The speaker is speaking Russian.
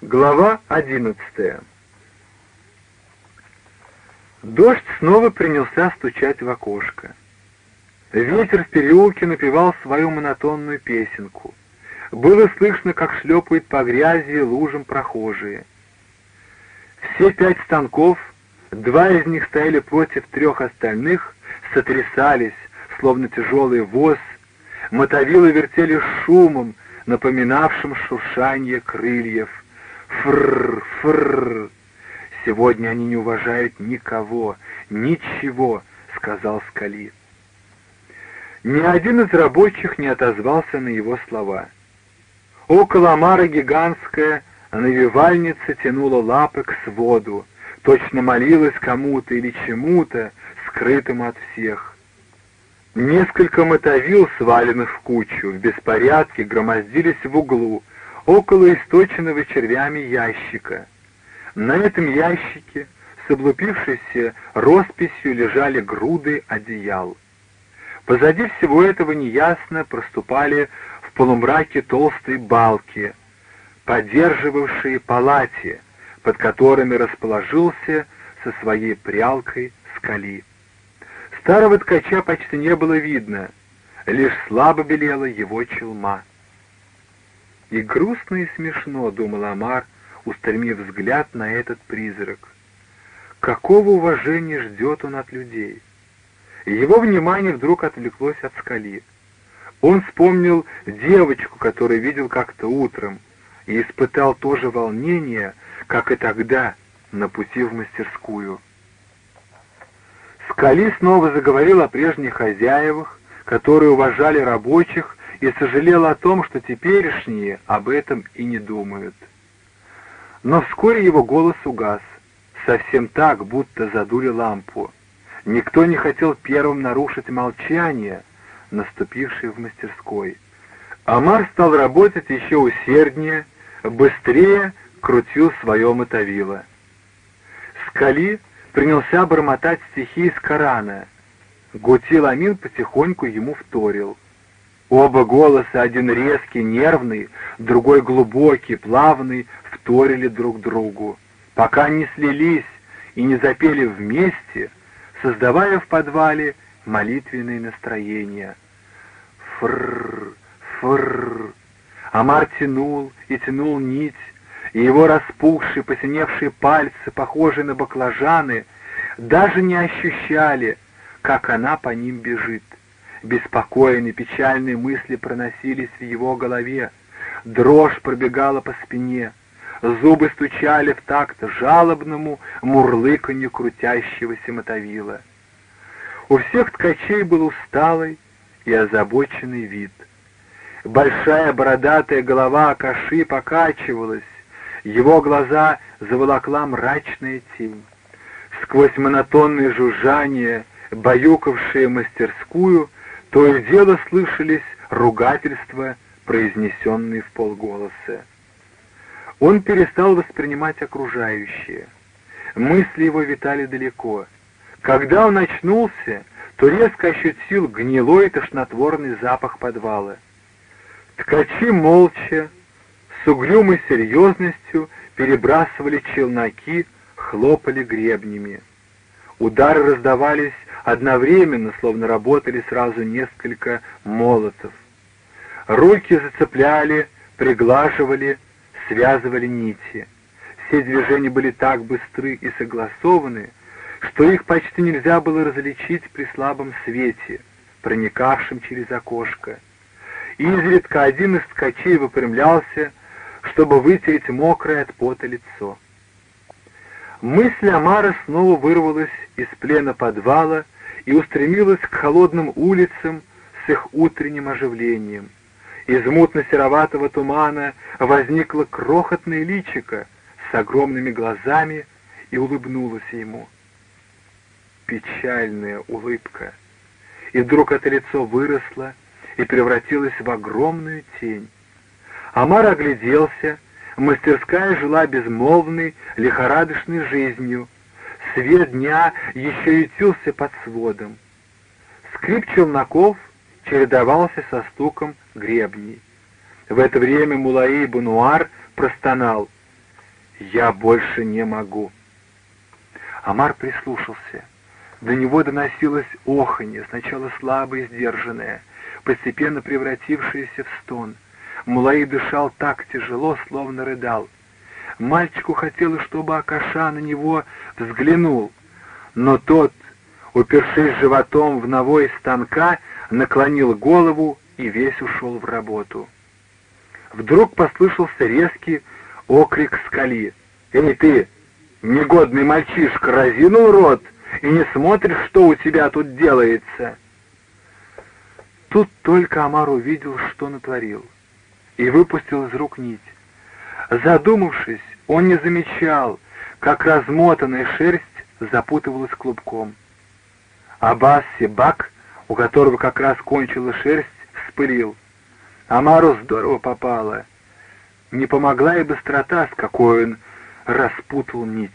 Глава одиннадцатая Дождь снова принялся стучать в окошко. Ветер в переулке напевал свою монотонную песенку. Было слышно, как шлепают по грязи и лужам прохожие. Все пять станков, два из них стояли против трех остальных, сотрясались, словно тяжелый воз, мотовилы вертели шумом, напоминавшим шуршание крыльев. Фррр, фррр. Сегодня они не уважают никого, ничего, сказал Скали. Ни один из рабочих не отозвался на его слова. Около Амара гигантская навивальница тянула лапы к своду, точно молилась кому-то или чему-то, скрытому от всех. Несколько мотовил, сваленных в кучу, в беспорядке громоздились в углу, около источенного червями ящика. На этом ящике с облупившейся росписью лежали груды одеял. Позади всего этого неясно проступали в полумраке толстые балки, поддерживавшие палати, под которыми расположился со своей прялкой скали. Старого ткача почти не было видно, лишь слабо белела его челма. И грустно и смешно, — думал Амар, устремив взгляд на этот призрак. Какого уважения ждет он от людей? Его внимание вдруг отвлеклось от скали. Он вспомнил девочку, которую видел как-то утром, и испытал то же волнение, как и тогда, на пути в мастерскую. Скали снова заговорил о прежних хозяевах, которые уважали рабочих, и сожалел о том, что теперешние об этом и не думают. Но вскоре его голос угас, совсем так, будто задули лампу. Никто не хотел первым нарушить молчание, наступившее в мастерской. Амар стал работать еще усерднее, быстрее крутил свое мотовило. Скали принялся бормотать стихи из Корана. Гутил Амин потихоньку ему вторил. Оба голоса, один резкий, нервный, другой глубокий, плавный, вторили друг другу, пока не слились и не запели вместе, создавая в подвале молитвенные настроения. Фрррр, фрррр. Амар тянул и тянул нить, и его распухшие, посиневшие пальцы, похожие на баклажаны, даже не ощущали, как она по ним бежит. Беспокойные, печальные мысли проносились в его голове, дрожь пробегала по спине, зубы стучали в такт жалобному мурлыканью крутящегося мотовила. У всех ткачей был усталый и озабоченный вид. Большая бородатая голова Акаши покачивалась, его глаза заволокла мрачная тень. Сквозь монотонное жужжание, баюкавшее мастерскую, то и дело слышались ругательства, произнесенные в полголоса. Он перестал воспринимать окружающее. Мысли его витали далеко. Когда он очнулся, то резко ощутил гнилой тошнотворный запах подвала. Ткачи молча, с угрюмой серьезностью перебрасывали челноки, хлопали гребнями. Удары раздавались одновременно, словно работали сразу несколько молотов. Руки зацепляли, приглаживали, связывали нити. Все движения были так быстры и согласованы, что их почти нельзя было различить при слабом свете, проникавшем через окошко. Изредка один из ткачей выпрямлялся, чтобы вытереть мокрое от пота лицо. Мысль Амара снова вырвалась из плена подвала и устремилась к холодным улицам с их утренним оживлением. Из мутно-сероватого тумана возникло крохотное личико с огромными глазами и улыбнулось ему. Печальная улыбка. И вдруг это лицо выросло и превратилось в огромную тень. Амар огляделся, мастерская жила безмолвной, лихорадочной жизнью. Свет дня еще ютился под сводом. Скрип челноков чередовался со стуком гребней. В это время Мулаи Бануар простонал. «Я больше не могу». Амар прислушался. До него доносилось оханье, сначала слабое и сдержанное, постепенно превратившееся в стон. Мулаи дышал так тяжело, словно рыдал. Мальчику хотелось, чтобы Акаша на него взглянул, но тот, упершись животом в навой станка, наклонил голову и весь ушел в работу. Вдруг послышался резкий окрик скали. «Эй ты, негодный мальчишка, разинул рот и не смотришь, что у тебя тут делается!» Тут только Амар увидел, что натворил, и выпустил из рук нить. Задумавшись, он не замечал, как размотанная шерсть запутывалась клубком. Аббас Сибак, у которого как раз кончила шерсть, вспылил. Амару здорово попало. Не помогла и быстрота, с какой он распутал нить.